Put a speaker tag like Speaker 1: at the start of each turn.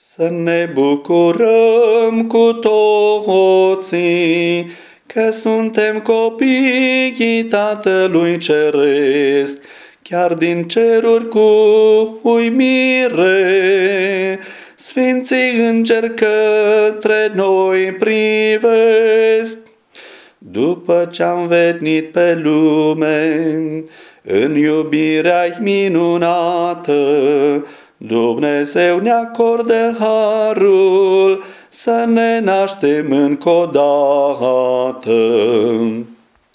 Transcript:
Speaker 1: Să ne bucurăm cu toții că suntem copiii Tatălui Ceresc, chiar din ceruri cu uimire. Sfinții îngeri către noi privesc, după ce-am venit pe lume, în iubirea minunată, Dumnezeu ne acordă harul să ne naștem încă o dată.